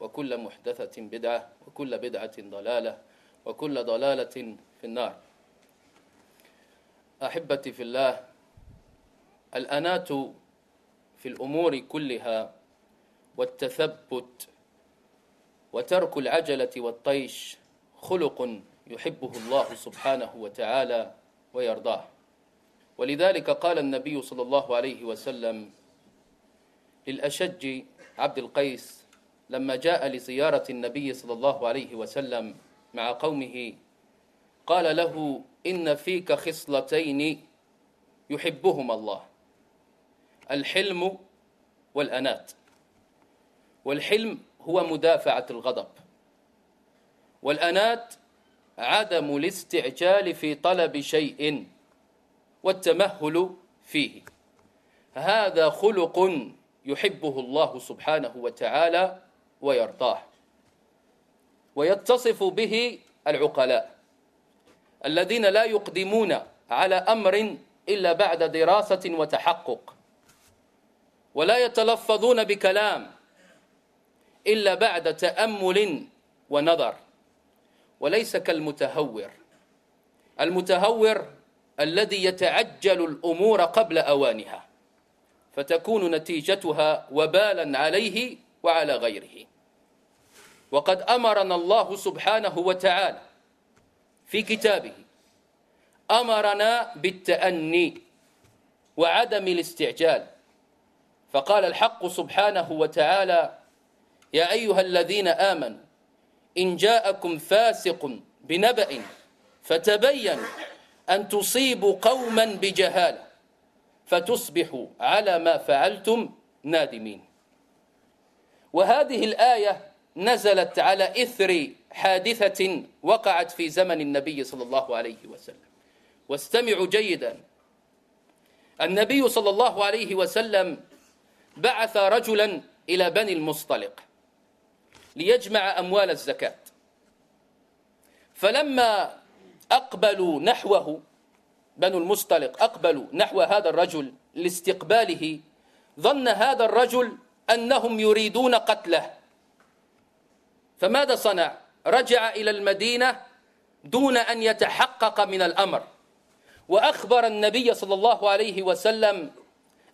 وكل محدثة بدعة وكل بدعة ضلالة وكل ضلالة في النار. أحبتي في الله الأنات في الأمور كلها والتثبت وترك العجلة والطيش خلق يحبه الله سبحانه وتعالى ويرضاه. ولذلك قال النبي صلى الله عليه وسلم للأشج عبد القيس لما جاء لزيارة النبي صلى الله عليه وسلم مع قومه قال له إن فيك خصلتين يحبهما الله الحلم والأنات. والحلم هو مدافعة الغضب والأنات عدم الاستعجال في طلب شيء والتمهل فيه. هذا خلق يحبه الله سبحانه وتعالى ويرضاه. ويتصف به العقلاء الذين لا يقدمون على أمر إلا بعد دراسة وتحقق ولا يتلفظون بكلام إلا بعد تأمل ونظر وليس كالمتهور. المتهور الذي يتعجل الأمور قبل أوانها فتكون نتيجتها وبالا عليه وعلى غيره. وقد أمرنا الله سبحانه وتعالى في كتابه أمرنا بالتأني وعدم الاستعجال. فقال الحق سبحانه وتعالى يا أيها الذين آمنوا إن جاءكم فاسق بنبأ فتبينوا أن تصيبوا قوما بجهالة فتصبحوا على ما فعلتم نادمين. وهذه الآية نزلت على إثر حادثة وقعت في زمن النبي صلى الله عليه وسلم. واستمعوا جيدا. النبي صلى الله عليه وسلم بعث رجلا إلى بني المصطلق ليجمع أموال الزكاة. فلما أقبلوا نحوه بنو المصطلق أقبلوا نحو هذا الرجل لاستقباله ظن هذا الرجل أنهم يريدون قتله. فماذا صنع؟ رجع إلى المدينة دون أن يتحقق من الأمر. وأخبر النبي صلى الله عليه وسلم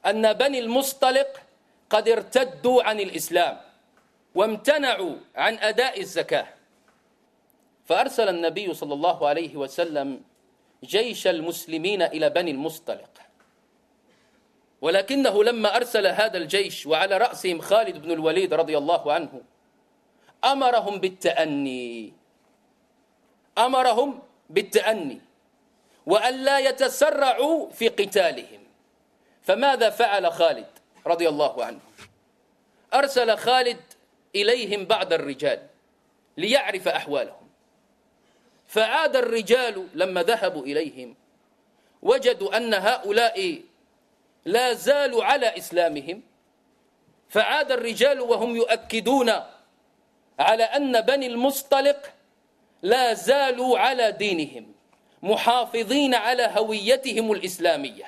أن بني المصطلق قد ارتدوا عن الإسلام وامتنعوا عن أداء الزكاة. فأرسل النبي صلى الله عليه وسلم جيش المسلمين إلى بني المصطلق. ولكنه لما أرسل هذا الجيش وعلى رأسهم خالد بن الوليد رضي الله عنه أمرهم بالتأني. أمرهم بالتأني. وأن لا يتسرعوا في قتالهم. فماذا فعل خالد رضي الله عنه؟ أرسل خالد إليهم بعض الرجال ليعرف أحوالهم. فعاد الرجال لما ذهبوا إليهم وجدوا أن هؤلاء لا زالوا على إسلامهم. فعاد الرجال وهم يؤكدون على أن بني المصطلق لا زالوا على دينهم محافظين على هويتهم الإسلامية.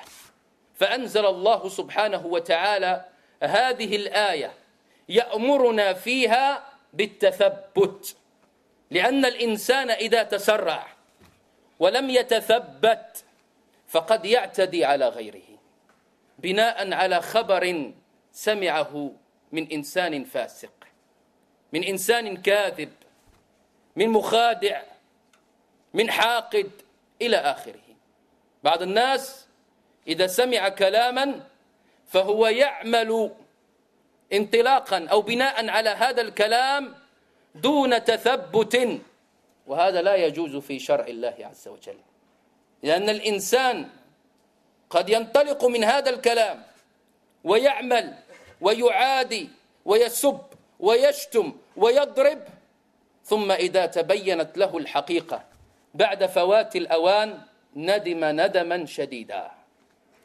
فأنزل الله سبحانه وتعالى هذه الآية يأمرنا فيها بالتثبت لأن الإنسان إذا تسرع ولم يتثبت فقد يعتدي على غيره. بناء على خبر سمعه من إنسان فاسق من إنسان كاذب من مخادع من حاقد إلى آخره. بعض الناس إذا سمع كلاما فهو يعمل انطلاقا أو بناء على هذا الكلام دون تثبت وهذا لا يجوز في شرع الله عز وجل. لأن الإنسان قد ينطلق من هذا الكلام ويعمل ويعادي ويسب ويشتم ويضرب ثم إذا تبينت له الحقيقة بعد فوات الأوان ندم ندما شديدا.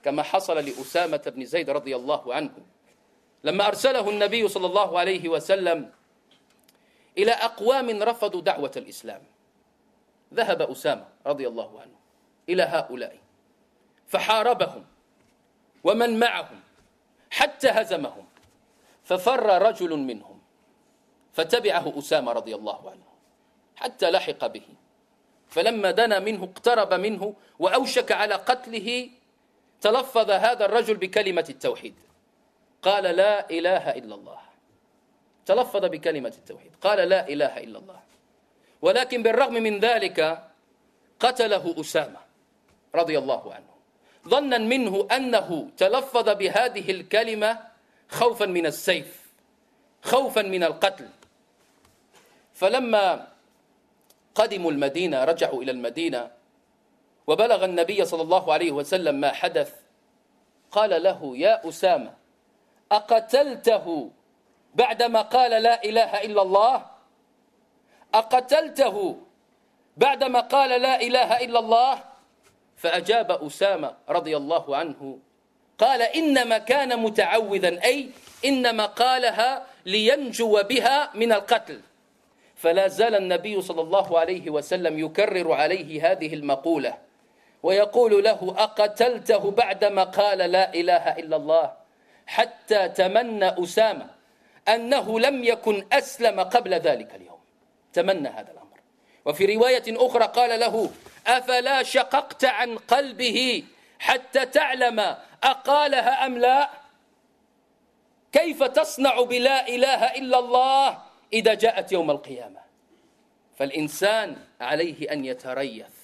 كما حصل لأسامة بن زيد رضي الله عنه. لما أرسله النبي صلى الله عليه وسلم إلى أقوام رفضوا دعوة الإسلام ذهب أسامة رضي الله عنه إلى هؤلاء. فحاربهم ومن معهم حتى هزمهم ففر رجل منهم فتبعه أسامة رضي الله عنه حتى لحق به فلما دنا منه اقترب منه وأوشك على قتله تلفظ هذا الرجل بكلمة التوحيد قال لا إله إلا الله تلفظ بكلمة التوحيد قال لا إله إلا الله ولكن بالرغم من ذلك قتله أسامة رضي الله عنه. ظنا منه أنه تلفظ بهذه الكلمة خوفا من السيف خوفا من القتل. فلما قدموا المدينة رجعوا إلى المدينة وبلغ النبي صلى الله عليه وسلم ما حدث قال له يا أسامة أقتلته بعدما قال لا إله إلا الله؟ أقتلته بعدما قال لا إله إلا الله؟ فأجاب أسامة رضي الله عنه قال إنما كان متعوذا أي إنما قالها لينجو بها من القتل. فلا زال النبي صلى الله عليه وسلم يكرر عليه هذه المقولة ويقول له أقتلته بعدما قال لا إله إلا الله حتى تمنى أسامة أنه لم يكن أسلم قبل ذلك اليوم. تمنى هذا الأمر. وفي رواية أخرى قال له أفلا شققت عن قلبه حتى تعلم أقالها أم لا؟ كيف تصنع بلا إله إلا الله إذا جاءت يوم القيامة؟ فالإنسان عليه أن يتريث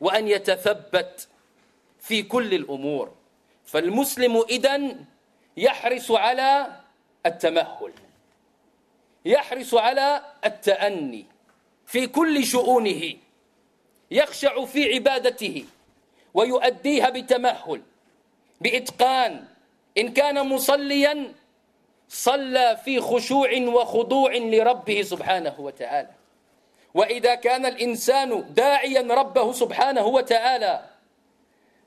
وأن يتثبت في كل الأمور فالمسلم إذن يحرص على التمهل يحرص على التأني في كل شؤونه. يخشع في عبادته ويؤديها بتمهل بإتقان. إن كان مصليا صلى في خشوع وخضوع لربه سبحانه وتعالى. وإذا كان الإنسان داعيا ربه سبحانه وتعالى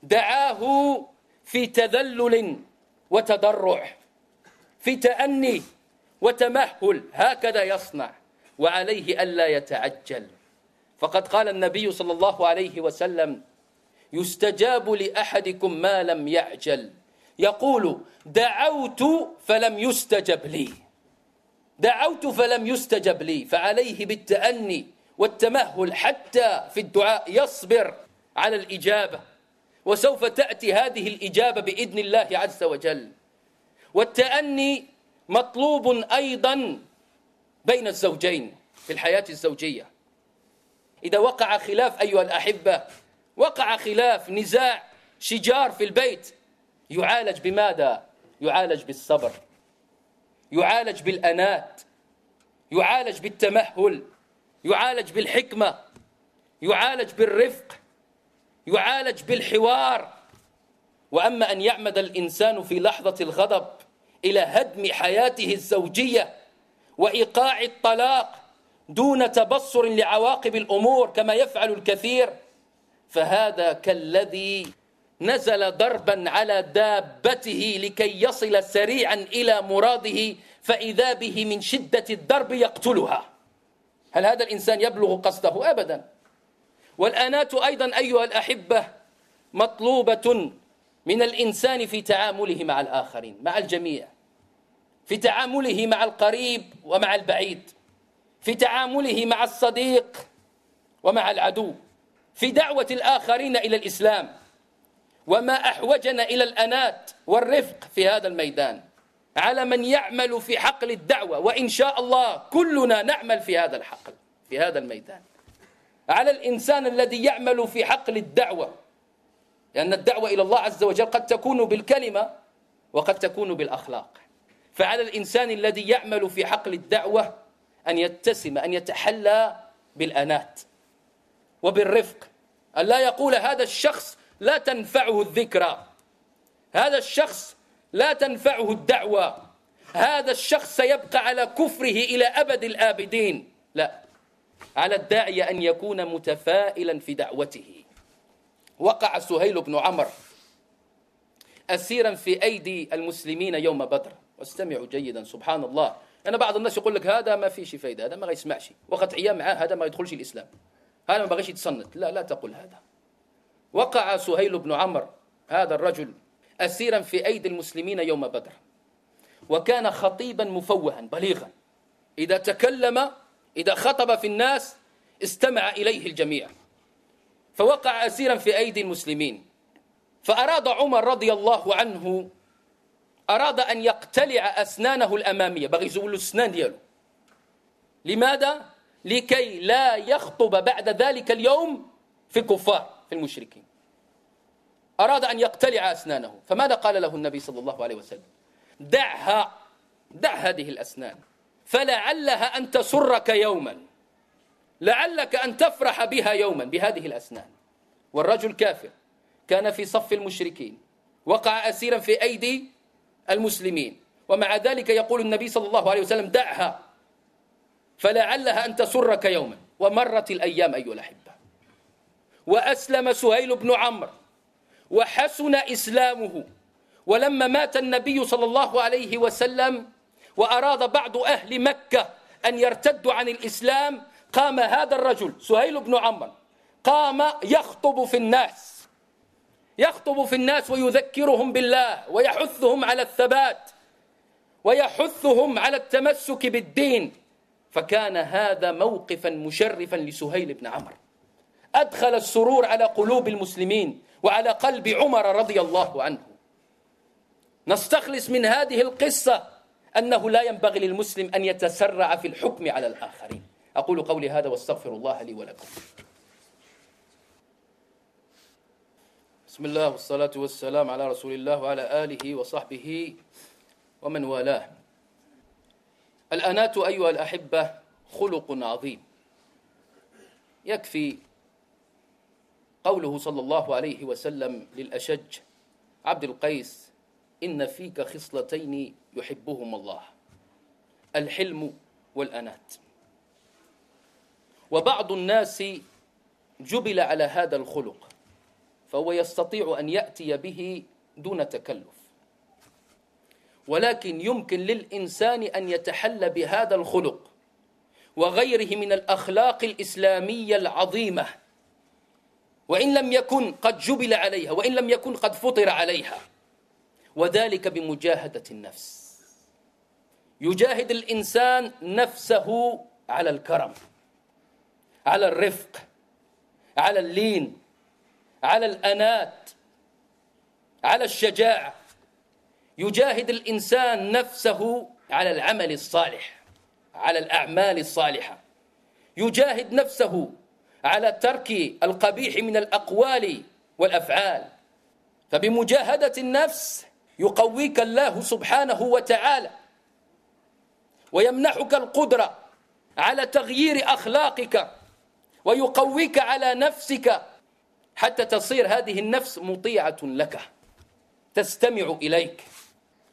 دعاه في تذلل وتضرع في تأني وتمهل. هكذا يصنع وعليه ألا يتعجل. فقد قال النبي صلى الله عليه وسلم يستجاب لأحدكم ما لم يعجل. يقول دعوت فلم يستجب لي. دعوت فلم يستجب لي. فعليه بالتأني والتمهل حتى في الدعاء يصبر على الإجابة. وسوف تأتي هذه الإجابة بإذن الله عز وجل. والتأني مطلوب أيضا بين الزوجين في الحياة الزوجية. إذا وقع خلاف أيها الأحبة وقع خلاف نزاع شجار في البيت يعالج بماذا؟ يعالج بالصبر يعالج بالأنات يعالج بالتمهل يعالج بالحكمة يعالج بالرفق يعالج بالحوار وأما أن يعمد الإنسان في لحظة الغضب إلى هدم حياته الزوجية وإيقاع الطلاق دون تبصر لعواقب الأمور كما يفعل الكثير فهذا كالذي نزل ضربا على دابته لكي يصل سريعا إلى مراده فإذا به من شدة الضرب يقتلها. هل هذا الإنسان يبلغ قصده؟ أبدا. والآنات أيضا أيها الأحبة مطلوبة من الإنسان في تعامله مع الآخرين مع الجميع في تعامله مع القريب ومع البعيد. في تعامله مع الصديق ومع العدو في دعوة الآخرين إلى الإسلام وما أحوجنا إلى الأنات والرفق في هذا الميدان. على من يعمل في حقل الدعوة وإن شاء الله كلنا نعمل في هذا الحقل في هذا الميدان. على الإنسان الذي يعمل في حقل الدعوة لأن الدعوة إلى الله عز وجل قد تكون بالكلمة وقد تكون بالأخلاق. فعلى الإنسان الذي يعمل في حقل الدعوة أن يتسم أن يتحلى بالأنات وبالرفق. أن لا يقول هذا الشخص لا تنفعه الذكرى. هذا الشخص لا تنفعه الدعوة. هذا الشخص سيبقى على كفره إلى أبد الآبدين. لا. على الداعية أن يكون متفائلا في دعوته. وقع سهيل بن عمر أسيرا في أيدي المسلمين يوم بدر. واستمعوا جيدا سبحان الله. أنا بعض الناس يقول لك هذا ما فيش فايدة هذا ما يسمعش وقت أيام معاه هذا ما يدخلش الإسلام. هذا ما بغيش يتصنت. لا لا تقول هذا. وقع سهيل بن عمر هذا الرجل أسيرا في أيدي المسلمين يوم بدر. وكان خطيبا مفوها بليغا. إذا تكلم إذا خطب في الناس استمع إليه الجميع. فوقع أسيرا في أيدي المسلمين. فأراد عمر رضي الله عنه أراد أن يقتلع أسنانه الأمامية بغي يزول الأسنان ديالو. لماذا؟ لكي لا يخطب بعد ذلك اليوم في الكفار في المشركين. أراد أن يقتلع أسنانه. فماذا قال له النبي صلى الله عليه وسلم؟ دعها دع هذه الأسنان. فلعلها أن تسرك يوما. لعلك أن تفرح بها يوما بهذه الأسنان. والرجل كافر كان في صف المشركين. وقع أسيرا في أيدي المسلمين. ومع ذلك يقول النبي صلى الله عليه وسلم دعها. فلعلها أن تسرك يوما. ومرت الأيام أيها الأحبة. وأسلم سهيل بن عمرو. وحسن إسلامه. ولما مات النبي صلى الله عليه وسلم وأراد بعض أهل مكة أن يرتدوا عن الإسلام قام هذا الرجل سهيل بن عمرو قام يخطب في الناس. يخطب في الناس ويذكرهم بالله ويحثهم على الثبات ويحثهم على التمسك بالدين. فكان هذا موقفا مشرفا لسهيل بن عمرو. أدخل السرور على قلوب المسلمين وعلى قلب عمر رضي الله عنه. نستخلص من هذه القصة أنه لا ينبغي للمسلم أن يتسرع في الحكم على الآخرين. أقول قولي هذا واستغفر الله لي ولكم. بسم الله والصلاة والسلام على رسول الله وعلى آله وصحبه ومن والاه. الأنات أيها الأحبة خلق عظيم. يكفي قوله صلى الله عليه وسلم للأشج عبد القيس إن فيك خصلتين يحبهما الله. الحلم والأنات. وبعض الناس جبل على هذا الخلق. فهو يستطيع أن يأتي به دون تكلف. ولكن يمكن للإنسان أن يتحلى بهذا الخلق وغيره من الأخلاق الإسلامية العظيمة وإن لم يكن قد جبل عليها وإن لم يكن قد فطر عليها وذلك بمجاهدة النفس. يجاهد الإنسان نفسه على الكرم على الرفق على اللين على الأنات على الشجاعة. يجاهد الإنسان نفسه على العمل الصالح على الأعمال الصالحة. يجاهد نفسه على ترك القبيح من الأقوال والأفعال. فبمجاهدة النفس يقويك الله سبحانه وتعالى ويمنحك القدرة على تغيير أخلاقك ويقويك على نفسك حتى تصير هذه النفس مطيعة لك تستمع إليك.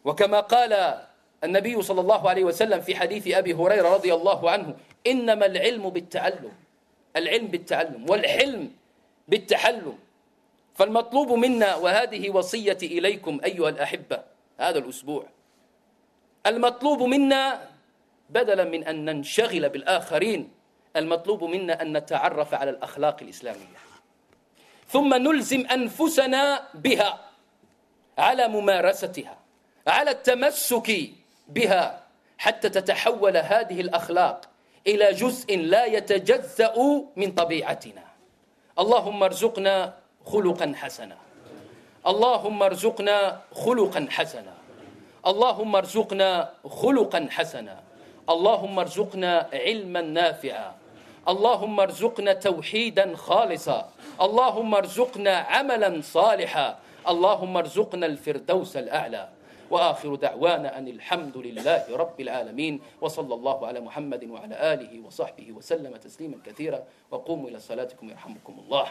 وكما قال النبي صلى الله عليه وسلم في حديث أبي هريرة رضي الله عنه إنما العلم بالتعلم العلم بالتعلم والحلم بالتحلم. فالمطلوب منا وهذه وصيتي إليكم أيها الأحبة هذا الأسبوع. المطلوب منا بدلا من أن ننشغل بالآخرين المطلوب منا أن نتعرف على الأخلاق الإسلامية. ثم نلزم أنفسنا بها على ممارستها على التمسك بها حتى تتحول هذه الأخلاق إلى جزء لا يتجزأ من طبيعتنا. اللهم ارزقنا خلقا حسنا. اللهم ارزقنا خلقا حسنا. اللهم ارزقنا خلقا حسنا. اللهم ارزقنا علما نافعا. اللهم ارزقنا توحيدا خالصا. اللهم ارزقنا عملا صالحا. اللهم ارزقنا الفردوس الأعلى. وآخر دعوانا أن الحمد لله رب العالمين. وصلى الله على محمد وعلى آله وصحبه وسلم تسليما كثيرا. وقوموا إلى صلاتكم يرحمكم الله.